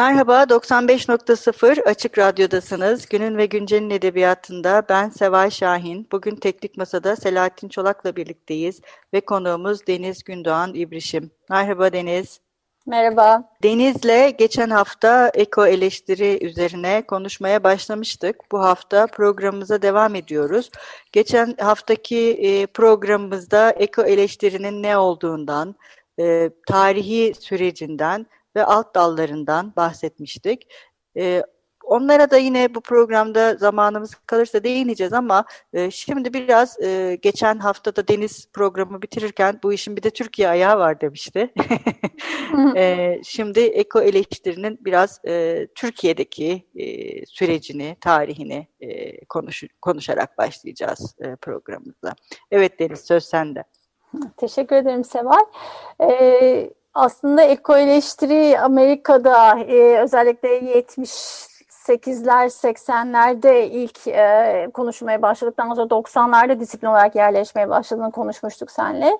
Merhaba, 95.0 Açık Radyo'dasınız. Günün ve Güncel'in edebiyatında ben Seval Şahin. Bugün Teknik Masa'da Selahattin Çolak'la birlikteyiz ve konuğumuz Deniz Gündoğan İbrişim. Merhaba Deniz. Merhaba. Deniz'le geçen hafta eko eleştiri üzerine konuşmaya başlamıştık. Bu hafta programımıza devam ediyoruz. Geçen haftaki e, programımızda eko eleştirinin ne olduğundan, e, tarihi sürecinden ve alt dallarından bahsetmiştik. E, onlara da yine bu programda zamanımız kalırsa değineceğiz ama e, şimdi biraz e, geçen haftada Deniz programı bitirirken bu işin bir de Türkiye ayağı var demişti. e, şimdi eko eleştirinin biraz e, Türkiye'deki e, sürecini, tarihini e, konuş, konuşarak başlayacağız e, programımıza. Evet Deniz söz sende. Teşekkür ederim Seval. Ee, aslında eko eleştiri Amerika'da e, özellikle 70 8'ler 80'lerde ilk e, konuşmaya başladıktan sonra 90'larda disiplin olarak yerleşmeye başladığını konuşmuştuk senle.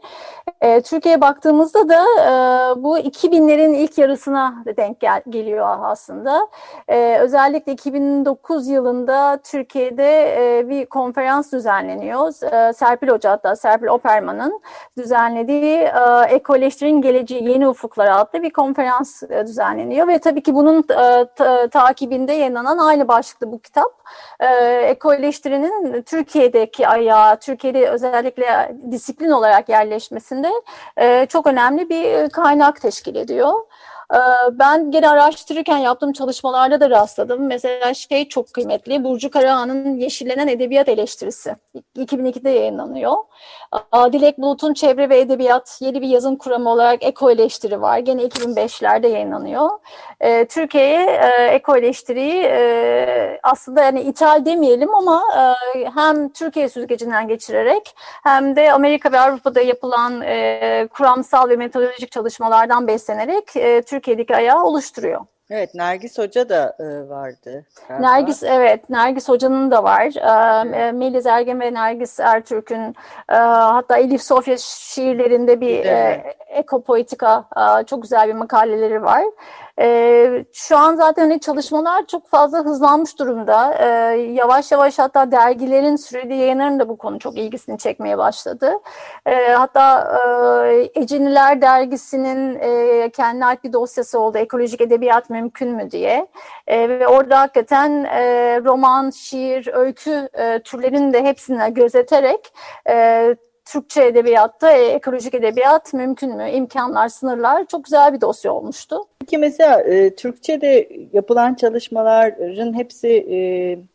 E, Türkiye'ye baktığımızda da e, bu 2000'lerin ilk yarısına denk gel geliyor aslında. E, özellikle 2009 yılında Türkiye'de e, bir konferans düzenleniyor. E, Serpil Hoca hatta Serpil Operman'ın düzenlediği e, Ekoleştirin Geleceği Yeni Ufuklar adlı bir konferans e, düzenleniyor ve tabii ki bunun e, ta, takibinde yayınlanan yayınlanan aynı başlıklı bu kitap e, ekoleştirinin Türkiye'deki ayağı, Türkiye'de özellikle disiplin olarak yerleşmesinde e, çok önemli bir kaynak teşkil ediyor. Ee, ben gene araştırırken yaptığım çalışmalarda da rastladım. Mesela şey çok kıymetli, Burcu Karahan'ın Yeşillenen Edebiyat Eleştirisi. 2002'de yayınlanıyor. Dilek Bulut'un Çevre ve Edebiyat yeni bir yazım kuramı olarak Eko Eleştiri var. Gene 2005'lerde yayınlanıyor. Ee, Türkiye'ye e, Eko Eleştiriyi e, aslında yani ithal demeyelim ama e, hem Türkiye süzgecinden geçirerek hem de Amerika ve Avrupa'da yapılan kuramsal ve metodolojik çalışmalardan beslenerek Türkiye Türkiye'deki ayağı oluşturuyor. Evet, Nergis Hoca da e, vardı. Galiba. Nergis, evet, Nergis Hoca'nın da var. E, Melis Ergen ve Nergis Ertürk'ün e, hatta Elif Sofya şiirlerinde bir evet. e, ekopoetika e, çok güzel bir makaleleri var. E, şu an zaten hani çalışmalar çok fazla hızlanmış durumda. E, yavaş yavaş hatta dergilerin süreli yayınların da bu konu çok ilgisini çekmeye başladı. E, hatta e, Eciniler dergisinin e, kendine ait bir dosyası oldu. Ekolojik edebiyat mümkün mü diye. E, ve orada hakikaten e, roman, şiir, öykü e, türlerini de hepsine gözeterek e, Türkçe edebiyatta e, ekolojik edebiyat mümkün mü? İmkanlar, sınırlar çok güzel bir dosya olmuştu. Peki mesela e, Türkçe'de yapılan çalışmaların hepsi e,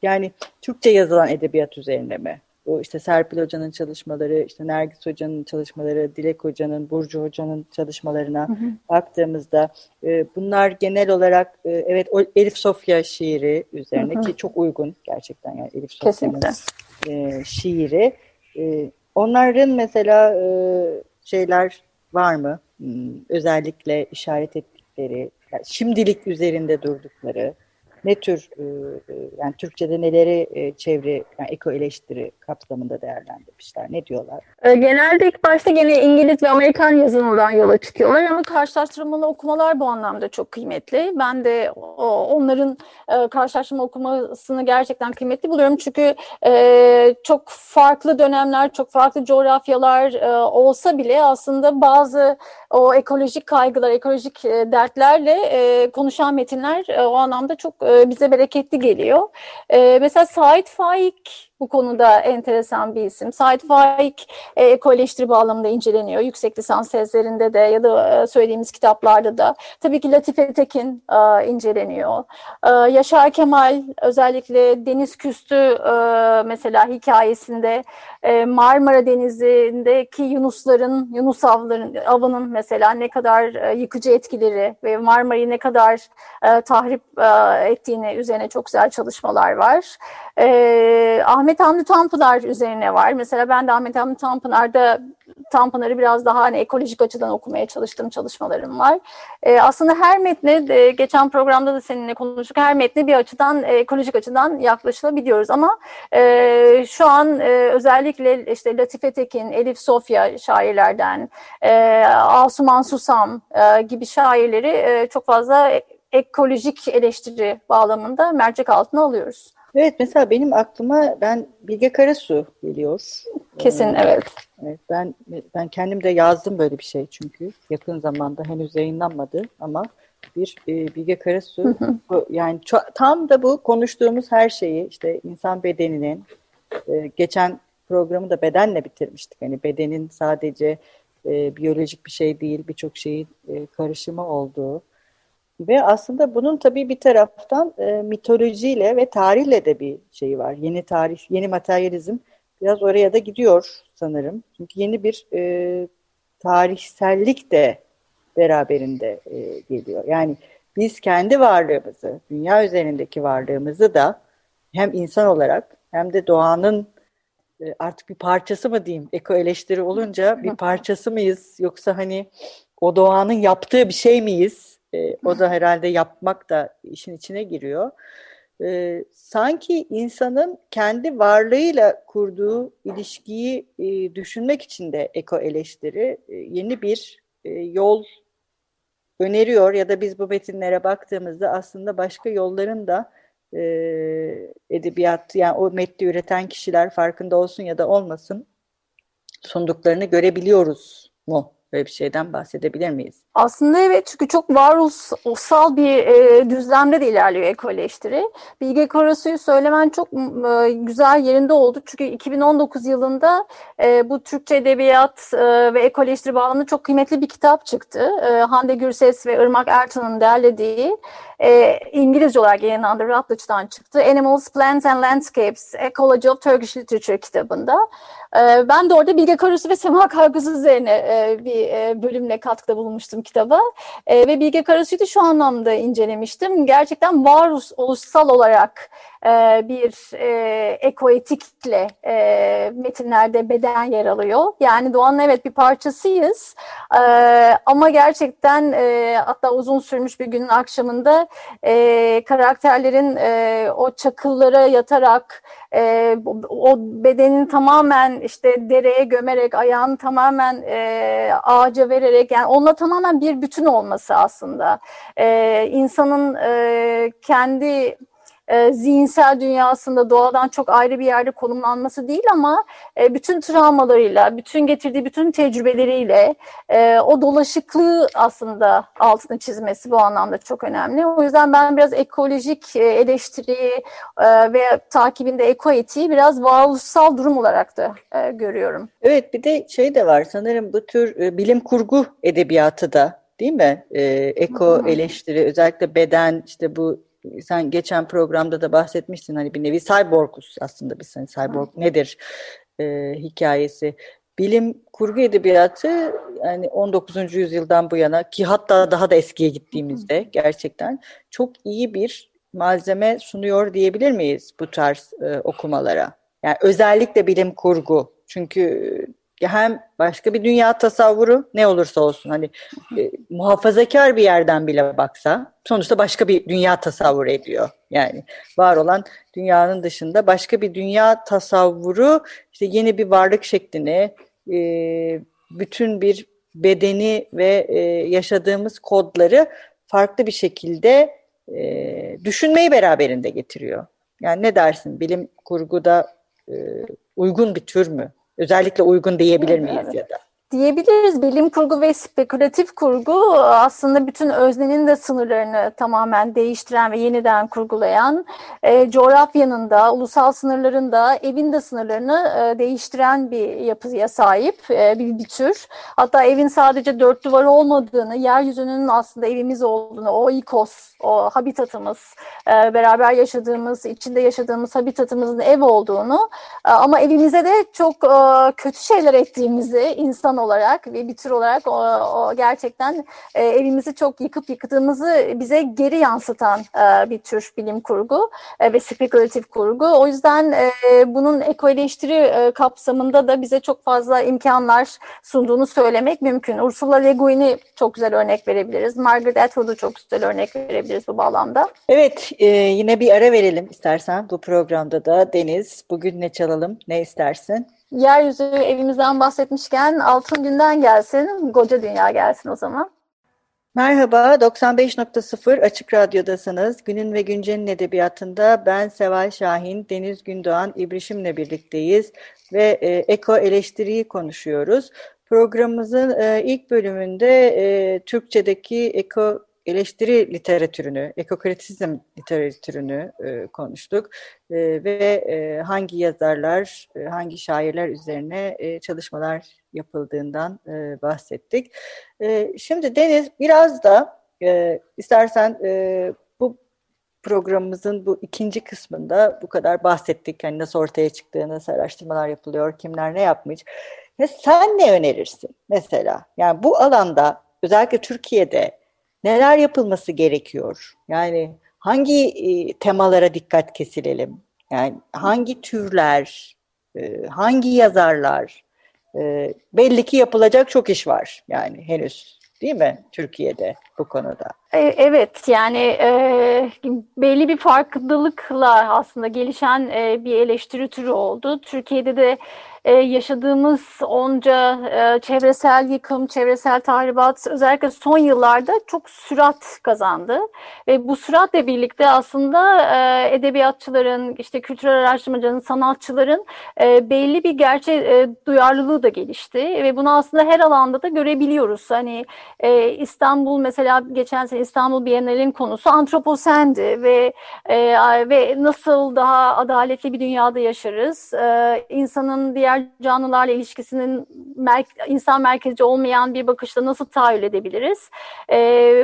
yani Türkçe yazılan edebiyat üzerine mi? O işte Serpil Hoca'nın çalışmaları, işte Nergis Hoca'nın çalışmaları, Dilek Hoca'nın, Burcu Hoca'nın çalışmalarına hı hı. baktığımızda e, bunlar genel olarak e, evet o Elif Sofya şiiri üzerine hı hı. ki çok uygun gerçekten yani Elif Sofya'nın e, şiiri. E, Onların mesela e, şeyler var mı? Hmm, özellikle işaret ettikleri, yani şimdilik üzerinde durdukları, ne tür e, e, yani Türkçe'de neleri e, çevre yani eko eleştiri kapsamında değerlendirmişler? Ne diyorlar? Genelde ilk başta gene İngiliz ve Amerikan yazımından yola çıkıyorlar ama karşılaştırmalı okumalar bu anlamda çok kıymetli. Ben de onların karşılaştırma okumasını gerçekten kıymetli buluyorum. Çünkü çok farklı dönemler, çok farklı coğrafyalar olsa bile aslında bazı o ekolojik kaygılar, ekolojik dertlerle konuşan metinler o anlamda çok bize bereketli geliyor. mesela Sait Faik bu konuda enteresan bir isim. Sait Faik e, ekoeleştiri bağlamında inceleniyor. Yüksek lisans tezlerinde de ya da e, söylediğimiz kitaplarda da. Tabii ki Latife Tekin e, inceleniyor. E, Yaşar Kemal özellikle Deniz Küstü mesela hikayesinde Marmara Denizi'ndeki Yunusların, Yunus avların, avının mesela ne kadar yıkıcı etkileri ve Marmara'yı ne kadar tahrip e, ettiğini üzerine çok güzel çalışmalar var. E, Ahmet Hamdi Tanpınar üzerine var. Mesela ben de Ahmet Hamdi Tanpınar'da Tanpınar'ı biraz daha hani ekolojik açıdan okumaya çalıştığım çalışmalarım var. E, aslında her metne, e, geçen programda da seninle konuştuk, her metne bir açıdan, e, ekolojik açıdan yaklaşılabiliyoruz. Ama e, şu an e, özellikle işte Latife Tekin, Elif Sofya şairlerden, e, Asuman Susam e, gibi şairleri e, çok fazla ekolojik eleştiri bağlamında mercek altına alıyoruz. Evet mesela benim aklıma ben Bilge Karasu geliyor. Kesin ee, evet. Evet ben ben kendim de yazdım böyle bir şey çünkü yakın zamanda henüz yayınlanmadı ama bir e, Bilge Karasu hı hı. Bu, yani tam da bu konuştuğumuz her şeyi işte insan bedeninin e, geçen programı da bedenle bitirmiştik. Hani bedenin sadece e, biyolojik bir şey değil birçok şeyin e, karışımı olduğu ve aslında bunun tabii bir taraftan e, mitolojiyle ve tarihle de bir şeyi var. Yeni tarih, yeni materyalizm biraz oraya da gidiyor sanırım. Çünkü yeni bir e, tarihsellik de beraberinde e, geliyor. Yani biz kendi varlığımızı, dünya üzerindeki varlığımızı da hem insan olarak hem de doğanın e, artık bir parçası mı diyeyim, eko eleştiri olunca bir parçası mıyız yoksa hani o doğanın yaptığı bir şey miyiz? E, o da herhalde yapmak da işin içine giriyor. E, sanki insanın kendi varlığıyla kurduğu ilişkiyi e, düşünmek için de eko eleştiri e, yeni bir e, yol öneriyor ya da biz bu metinlere baktığımızda aslında başka yolların da e, edebiyat yani o metni üreten kişiler farkında olsun ya da olmasın sunduklarını görebiliyoruz mu? Böyle bir şeyden bahsedebilir miyiz? Aslında evet çünkü çok varoluşsal bir e, düzlemde de ilerliyor ekoleştiri. Bilge Karasu'yu söylemen çok e, güzel yerinde oldu. Çünkü 2019 yılında e, bu Türkçe edebiyat e, ve ekoleştiri bağlamında çok kıymetli bir kitap çıktı. E, Hande Gürses ve Irmak Ertan'ın derlediği e, İngilizce olarak yayınlandı. Routledge'dan çıktı. Animals, Plants and Landscapes, Ecology of Turkish Literature kitabında. E, ben de orada Bilge Karasu ve Sema Kargız üzerine e, bir e, bölümle katkıda bulunmuştum kitaba. E, ve Bilge Karasu'yu şu anlamda incelemiştim. Gerçekten varoluşsal olarak bir e, ekoetikle e, metinlerde beden yer alıyor. Yani doğanın evet bir parçasıyız e, ama gerçekten e, hatta uzun sürmüş bir günün akşamında e, karakterlerin e, o çakıllara yatarak e, o bedenin tamamen işte dereye gömerek ayağını tamamen e, ağaca vererek yani onunla tamamen bir bütün olması aslında e, insanın e, kendi e, zihinsel dünyasında doğadan çok ayrı bir yerde konumlanması değil ama e, bütün travmalarıyla, bütün getirdiği bütün tecrübeleriyle e, o dolaşıklığı aslında altını çizmesi bu anlamda çok önemli. O yüzden ben biraz ekolojik e, eleştiriyi e, ve takibinde ekoetiği biraz varoluşsal durum olarak da e, görüyorum. Evet bir de şey de var sanırım bu tür e, bilim kurgu edebiyatı da değil mi? E, eko eleştiri özellikle beden işte bu sen geçen programda da bahsetmiştin hani bir nevi cyborguz aslında biz hani cyborg nedir e, hikayesi. Bilim kurgu edebiyatı yani 19. yüzyıldan bu yana ki hatta daha da eskiye gittiğimizde gerçekten çok iyi bir malzeme sunuyor diyebilir miyiz bu tarz e, okumalara? Yani özellikle bilim kurgu çünkü hem başka bir dünya tasavvuru ne olursa olsun hani e, muhafazakar bir yerden bile baksa sonuçta başka bir dünya tasavvuru ediyor. Yani var olan dünyanın dışında başka bir dünya tasavvuru işte yeni bir varlık şeklini e, bütün bir bedeni ve e, yaşadığımız kodları farklı bir şekilde e, düşünmeyi beraberinde getiriyor. Yani ne dersin bilim kurguda e, uygun bir tür mü? Özellikle uygun diyebilir miyiz evet. ya da? Diyebiliriz. Bilim kurgu ve spekülatif kurgu aslında bütün öznenin de sınırlarını tamamen değiştiren ve yeniden kurgulayan, e, coğrafyanın da, ulusal sınırların da, evin de sınırlarını e, değiştiren bir yapıya sahip e, bir, bir tür. Hatta evin sadece dört duvar olmadığını, yeryüzünün aslında evimiz olduğunu, o ikos, o habitatımız, e, beraber yaşadığımız, içinde yaşadığımız habitatımızın ev olduğunu e, ama evimize de çok e, kötü şeyler ettiğimizi insan olarak ve bir tür olarak o, o gerçekten e, evimizi çok yıkıp yıktığımızı bize geri yansıtan e, bir tür bilim kurgu e, ve spekülatif kurgu. O yüzden e, bunun ekoeleştiri e, kapsamında da bize çok fazla imkanlar sunduğunu söylemek mümkün. Ursula Le Guin'i çok güzel örnek verebiliriz. Margaret Atwood'u çok güzel örnek verebiliriz bu bağlamda. Evet, e, yine bir ara verelim istersen bu programda da. Deniz, bugün ne çalalım, ne istersin? Yeryüzü evimizden bahsetmişken Altın Günden gelsin, Koca Dünya gelsin o zaman. Merhaba, 95.0 Açık Radyo'dasınız. Günün ve Güncel'in edebiyatında ben Seval Şahin, Deniz Gündoğan, İbrişim'le birlikteyiz ve e, eko eleştiriyi konuşuyoruz. Programımızın e, ilk bölümünde e, Türkçedeki eko eleştiri literatürünü, ekokritizm literatürünü e, konuştuk e, ve e, hangi yazarlar, e, hangi şairler üzerine e, çalışmalar yapıldığından e, bahsettik. E, şimdi Deniz biraz da e, istersen e, bu programımızın bu ikinci kısmında bu kadar bahsettik. Yani nasıl ortaya çıktığı, nasıl araştırmalar yapılıyor, kimler ne yapmış. Ya sen ne önerirsin mesela? Yani bu alanda özellikle Türkiye'de neler yapılması gerekiyor? Yani hangi e, temalara dikkat kesilelim? Yani hangi türler, e, hangi yazarlar? E, belli ki yapılacak çok iş var yani henüz değil mi Türkiye'de bu konuda? E, evet yani e, belli bir farkındalıkla aslında gelişen e, bir eleştiri türü oldu. Türkiye'de de e, yaşadığımız onca e, çevresel yıkım, çevresel tahribat özellikle son yıllarda çok sürat kazandı. Ve bu süratle birlikte aslında e, edebiyatçıların, işte kültürel araştırmacıların, sanatçıların e, belli bir gerçek e, duyarlılığı da gelişti. Ve bunu aslında her alanda da görebiliyoruz. Hani e, İstanbul mesela geçen sene İstanbul Bienalinin konusu antroposendi ve e, ve nasıl daha adaletli bir dünyada yaşarız? E, insanın diğer canlılarla ilişkisinin mer insan merkezci olmayan bir bakışla nasıl tahayyül edebiliriz? E,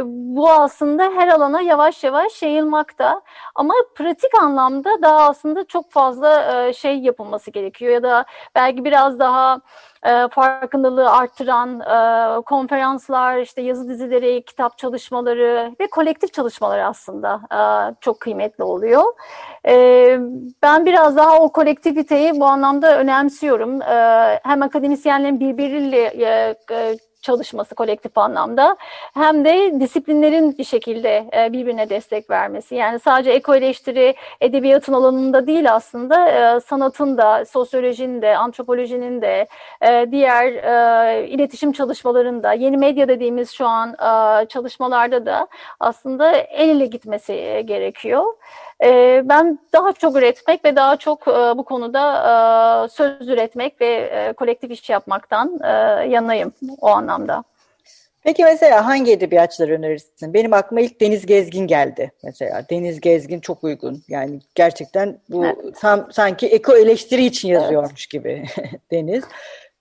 bu aslında her alana yavaş yavaş yayılmakta. Ama pratik anlamda daha aslında çok fazla e, şey yapılması gerekiyor ya da belki biraz daha e, farkındalığı arttıran e, konferanslar, işte yazı dizileri, kitap çalışmaları ve kolektif çalışmalar aslında e, çok kıymetli oluyor. E, ben biraz daha o kolektiviteyi bu anlamda önemsiyorum. E, hem akademisyenlerin birbiriyle e, e, çalışması kolektif anlamda hem de disiplinlerin bir şekilde e, birbirine destek vermesi. Yani sadece eko edebiyatın alanında değil aslında e, sanatın da, sosyolojinin de, antropolojinin de, e, diğer iletişim çalışmalarında, yeni medya dediğimiz şu an çalışmalarda da aslında el ele gitmesi gerekiyor. Ben daha çok üretmek ve daha çok bu konuda söz üretmek ve kolektif iş yapmaktan yanayım o anlamda. Peki mesela hangi edebiyatçıları önerirsin? Benim aklıma ilk Deniz Gezgin geldi mesela. Deniz Gezgin çok uygun. Yani gerçekten bu evet. tam, sanki eko eleştiri için yazıyormuş evet. gibi Deniz.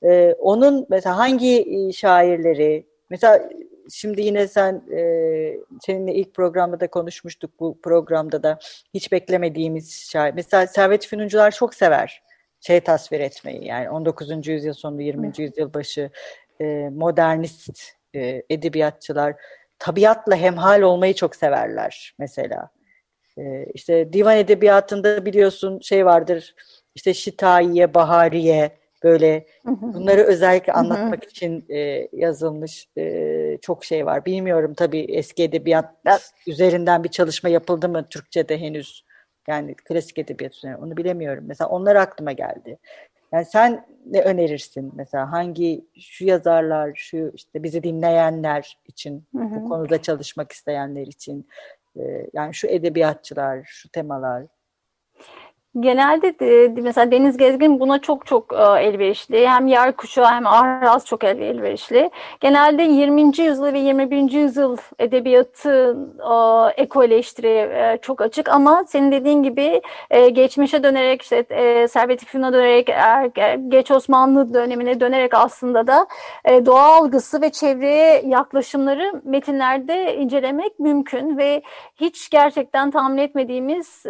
Ee, onun mesela hangi şairleri mesela şimdi yine sen e, seninle ilk programda da konuşmuştuk bu programda da hiç beklemediğimiz şair. Mesela Servet Fünuncular çok sever şey tasvir etmeyi yani 19. yüzyıl sonu 20. yüzyıl başı e, modernist e, edebiyatçılar tabiatla hemhal olmayı çok severler mesela. E, işte divan edebiyatında biliyorsun şey vardır işte Şitayiye, Bahariye böyle bunları özellikle anlatmak için e, yazılmış e, çok şey var. Bilmiyorum tabii eski edebiyat üzerinden bir çalışma yapıldı mı Türkçe'de henüz. Yani klasik edebiyat üzerine onu bilemiyorum. Mesela onlar aklıma geldi. Yani sen ne önerirsin mesela hangi şu yazarlar, şu işte bizi dinleyenler için, hı hı. bu konuda çalışmak isteyenler için, e, yani şu edebiyatçılar, şu temalar. Genelde de, mesela Deniz Gezgin buna çok çok e, elverişli. Hem yer kuşağı hem Aras çok elverişli. Genelde 20. yüzyıl ve 21. yüzyıl edebiyatı e, eko eleştiri e, çok açık ama senin dediğin gibi geçmişe dönerek işte Servet İfün'a dönerek er, geç Osmanlı dönemine dönerek aslında da doğa algısı ve çevreye yaklaşımları metinlerde incelemek mümkün ve hiç gerçekten tahmin etmediğimiz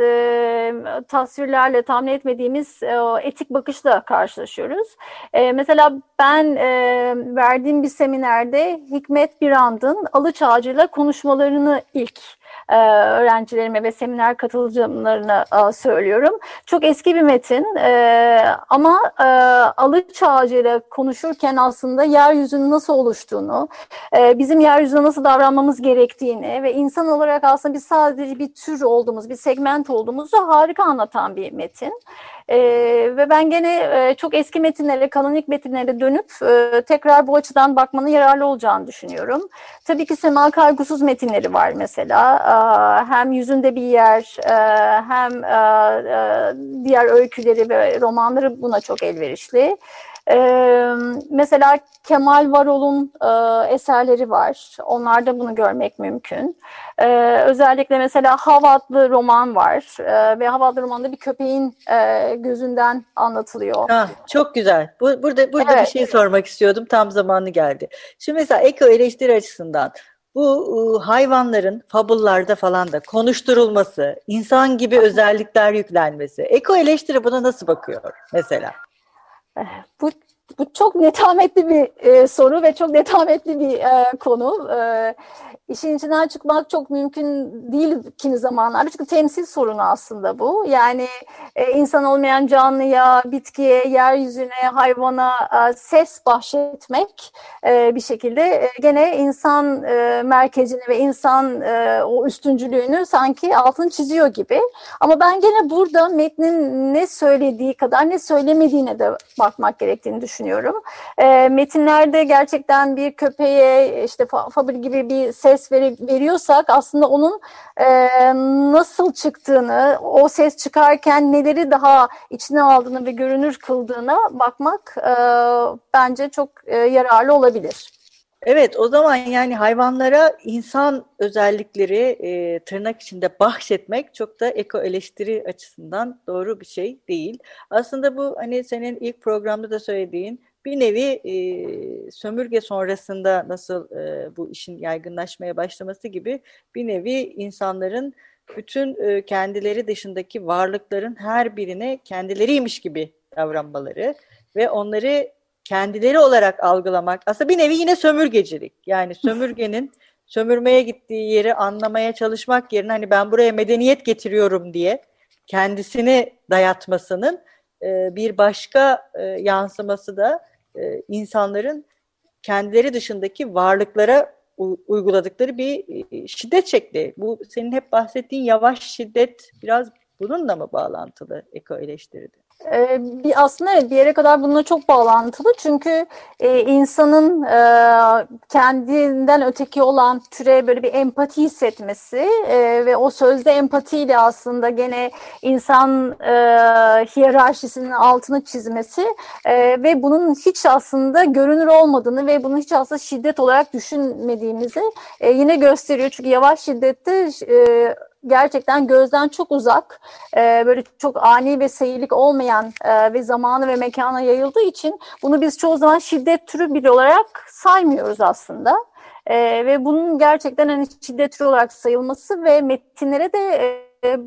tasvir fikirlerle tahmin etmediğimiz e, etik bakışla karşılaşıyoruz. E, mesela ben e, verdiğim bir seminerde Hikmet Birand'ın Alıç Ağacı'yla konuşmalarını ilk e, öğrencilerime ve seminer katılımlarına e, söylüyorum. Çok eski bir metin e, ama e, Alıç Ağacı konuşurken aslında yeryüzünün nasıl oluştuğunu, bizim yeryüzüne nasıl davranmamız gerektiğini ve insan olarak aslında biz sadece bir tür olduğumuz, bir segment olduğumuzu harika anlatan bir metin. E, ve ben gene e, çok eski metinlere, kanonik metinlere dönüp e, tekrar bu açıdan bakmanın yararlı olacağını düşünüyorum. Tabii ki Sema Kaygusuz metinleri var mesela. Hem Yüzünde Bir Yer, e, hem e, e, diğer öyküleri ve romanları buna çok elverişli. Ee, mesela Kemal Varol'un e, eserleri var. Onlarda bunu görmek mümkün. Ee, özellikle mesela Hav adlı roman var. Ee, ve Hav adlı romanda bir köpeğin e, gözünden anlatılıyor. Ha, çok güzel. Bu, burada burada evet. bir şey sormak istiyordum. Tam zamanı geldi. Şimdi mesela eko eleştiri açısından bu hayvanların fabullarda falan da konuşturulması, insan gibi özellikler yüklenmesi. Eko eleştiri buna nasıl bakıyor mesela? Bu bu çok netametli bir e, soru ve çok netametli bir e, konu. E, işin içinden çıkmak çok mümkün değil kimi zamanlarda. Çünkü temsil sorunu aslında bu. Yani e, insan olmayan canlıya, bitkiye, yeryüzüne, hayvana e, ses bahşetmek e, bir şekilde e, gene insan e, merkezini ve insan e, o üstüncülüğünü sanki altını çiziyor gibi. Ama ben gene burada metnin ne söylediği kadar ne söylemediğine de bakmak gerektiğini düşünüyorum. E, metinlerde gerçekten bir köpeğe işte Fabri gibi bir ses veri, veriyorsak aslında onun e, nasıl çıktığını, o ses çıkarken neleri daha içine aldığını ve görünür kıldığına bakmak e, bence çok e, yararlı olabilir. Evet o zaman yani hayvanlara insan özellikleri e, tırnak içinde bahşetmek çok da eko eleştiri açısından doğru bir şey değil. Aslında bu hani senin ilk programda da söylediğin bir nevi e, sömürge sonrasında nasıl e, bu işin yaygınlaşmaya başlaması gibi bir nevi insanların bütün e, kendileri dışındaki varlıkların her birine kendileriymiş gibi davranmaları ve onları kendileri olarak algılamak aslında bir nevi yine sömürgecilik. Yani sömürgenin sömürmeye gittiği yeri anlamaya çalışmak yerine hani ben buraya medeniyet getiriyorum diye kendisini dayatmasının e, bir başka e, yansıması da e, insanların kendileri dışındaki varlıklara uyguladıkları bir e, şiddet şekli. Bu senin hep bahsettiğin yavaş şiddet biraz bununla mı bağlantılı eko eleştiride? Ee, bir aslında evet bir yere kadar bununla çok bağlantılı. Çünkü e, insanın e, kendinden öteki olan türe böyle bir empati hissetmesi e, ve o sözde empatiyle aslında gene insan e, hiyerarşisinin altını çizmesi e, ve bunun hiç aslında görünür olmadığını ve bunu hiç aslında şiddet olarak düşünmediğimizi e, yine gösteriyor. Çünkü yavaş şiddette e, gerçekten gözden çok uzak, e, böyle çok ani ve seyirlik olmayan e, ve zamanı ve mekana yayıldığı için bunu biz çoğu zaman şiddet türü bir olarak saymıyoruz aslında. E, ve bunun gerçekten hani şiddet türü olarak sayılması ve metinlere de e,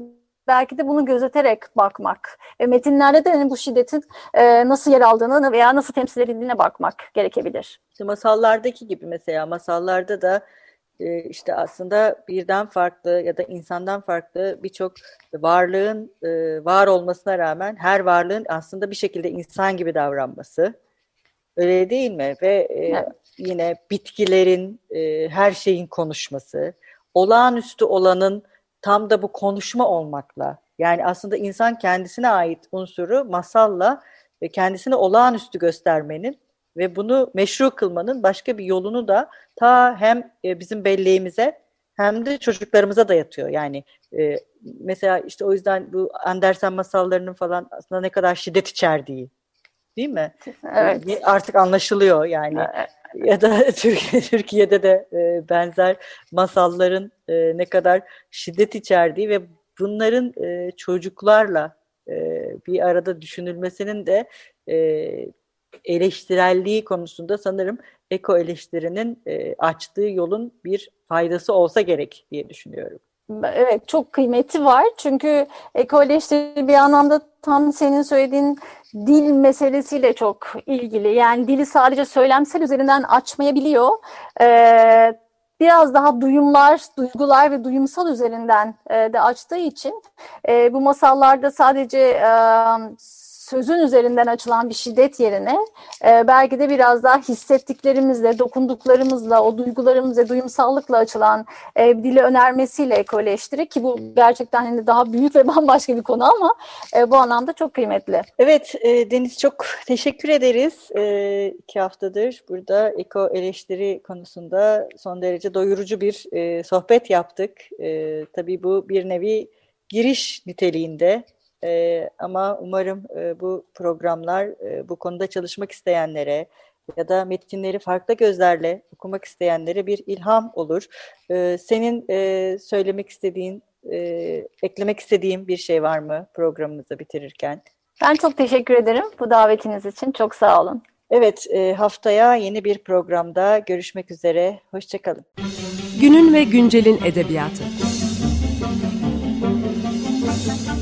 belki de bunu gözeterek bakmak ve metinlerde de hani bu şiddetin e, nasıl yer aldığını veya nasıl temsil edildiğine bakmak gerekebilir. İşte masallardaki gibi mesela masallarda da e, işte aslında birden farklı ya da insandan farklı birçok varlığın e, var olmasına rağmen her varlığın aslında bir şekilde insan gibi davranması. Öyle değil mi? Ve e, evet. yine bitkilerin, her şeyin konuşması, olağanüstü olanın tam da bu konuşma olmakla, yani aslında insan kendisine ait unsuru masalla ve kendisini olağanüstü göstermenin ve bunu meşru kılmanın başka bir yolunu da ta hem e, bizim belleğimize hem de çocuklarımıza dayatıyor. Yani e, mesela işte o yüzden bu Andersen masallarının falan aslında ne kadar şiddet içerdiği değil mi? Evet. Artık anlaşılıyor yani. Evet. Ya da Türkiye, Türkiye'de de e, benzer masalların e, ne kadar şiddet içerdiği ve bunların e, çocuklarla e, bir arada düşünülmesinin de e, eleştirelliği konusunda sanırım eko eleştirinin e, açtığı yolun bir faydası olsa gerek diye düşünüyorum. Evet çok kıymeti var çünkü eko eleştiri bir anlamda tam senin söylediğin dil meselesiyle çok ilgili. Yani dili sadece söylemsel üzerinden açmayabiliyor. Ee, biraz daha duyumlar, duygular ve duyumsal üzerinden e, de açtığı için e, bu masallarda sadece e, sözün üzerinden açılan bir şiddet yerine e, belki de biraz daha hissettiklerimizle, dokunduklarımızla, o duygularımızla, duyumsallıkla açılan e, dili önermesiyle ekoleştiri ki bu gerçekten hani daha büyük ve bambaşka bir konu ama e, bu anlamda çok kıymetli. Evet e, Deniz çok teşekkür ederiz. E, iki haftadır burada eko eleştiri konusunda son derece doyurucu bir e, sohbet yaptık. E, tabii bu bir nevi giriş niteliğinde e, ama umarım e, bu programlar e, bu konuda çalışmak isteyenlere ya da metinleri farklı gözlerle okumak isteyenlere bir ilham olur. E, senin e, söylemek istediğin, e, eklemek istediğin bir şey var mı programımızı bitirirken? Ben çok teşekkür ederim bu davetiniz için. Çok sağ olun. Evet, e, haftaya yeni bir programda görüşmek üzere. Hoşçakalın. Günün ve güncelin edebiyatı.